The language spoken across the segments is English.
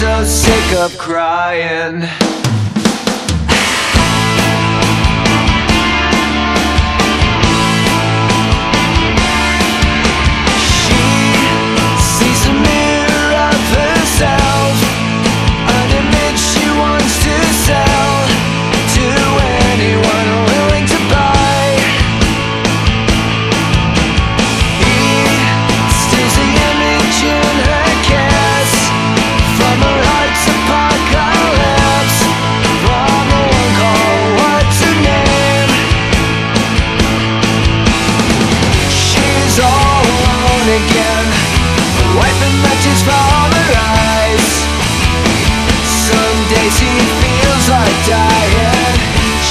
so sick of crying. again. Wiping matches from her eyes. Some days she feels like dying.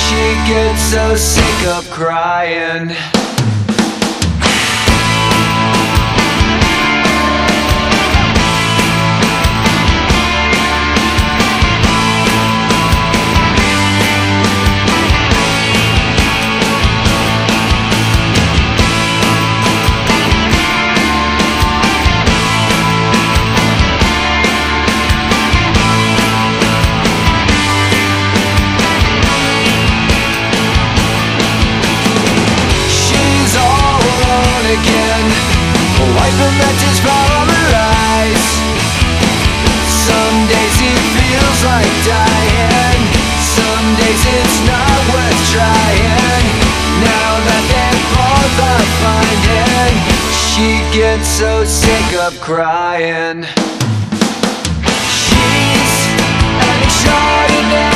She gets so sick of crying. that just Some days it feels like dying. Some days it's not worth trying. Now that they're both are finding She gets so sick of crying. She's an extraordinary